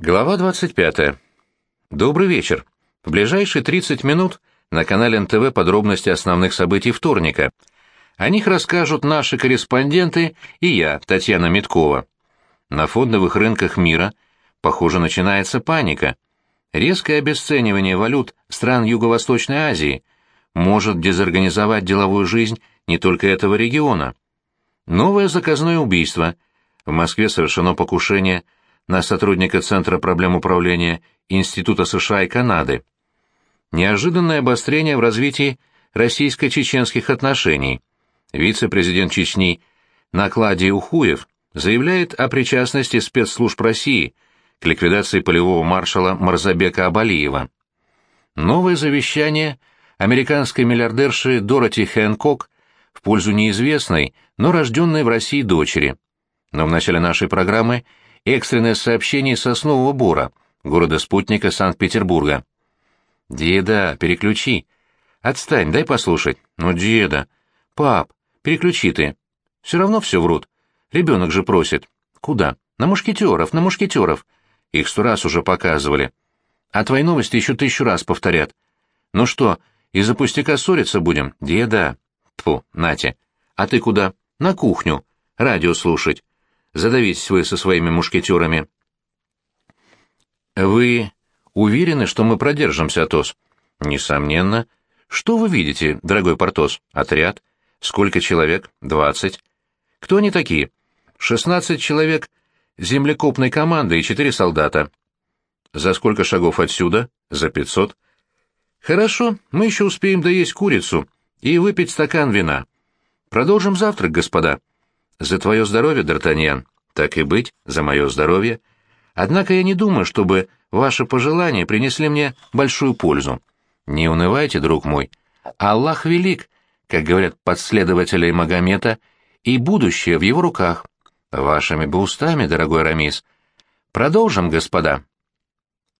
Глава 25. Добрый вечер. В ближайшие 30 минут на канале НТВ подробности основных событий вторника. О них расскажут наши корреспонденты и я, Татьяна Миткова. На фондовых рынках мира, похоже, начинается паника. Резкое обесценивание валют стран Юго-Восточной Азии может дезорганизовать деловую жизнь не только этого региона. Новое заказное убийство. В Москве совершено покушение на сотрудника Центра проблем управления Института США и Канады. Неожиданное обострение в развитии российско-чеченских отношений. Вице-президент Чечни Накладий Ухуев заявляет о причастности спецслужб России к ликвидации полевого маршала Марзабека Абалиева. Новое завещание американской миллиардерши Дороти Хэнкок в пользу неизвестной, но рожденной в России дочери. Но в начале нашей программы – экстренное сообщение Соснового Бора, города-спутника Санкт-Петербурга. «Деда, переключи». «Отстань, дай послушать». «Ну, деда». «Пап, переключи ты». «Все равно все врут. Ребенок же просит». «Куда?» «На мушкетеров, на мушкетеров». Их сто раз уже показывали. А твои новости еще тысячу раз повторят. Ну что, из-за пустяка ссориться будем? Деда. Тьфу, Натя. А ты куда? На кухню. Радио слушать. Задавитесь вы со своими мушкетерами. Вы уверены, что мы продержимся, Атос? Несомненно. Что вы видите, дорогой Портос? Отряд? Сколько человек? Двадцать. Кто они такие? Шестнадцать человек землекопной команды и четыре солдата. За сколько шагов отсюда? За пятьсот. Хорошо, мы еще успеем доесть курицу и выпить стакан вина. Продолжим завтрак, господа. За твое здоровье, Д'Артаньян. Так и быть, за мое здоровье. Однако я не думаю, чтобы ваши пожелания принесли мне большую пользу. Не унывайте, друг мой. Аллах велик, как говорят последователи Магомета, и будущее в его руках. Вашими бы устами, дорогой Рамис. Продолжим, господа.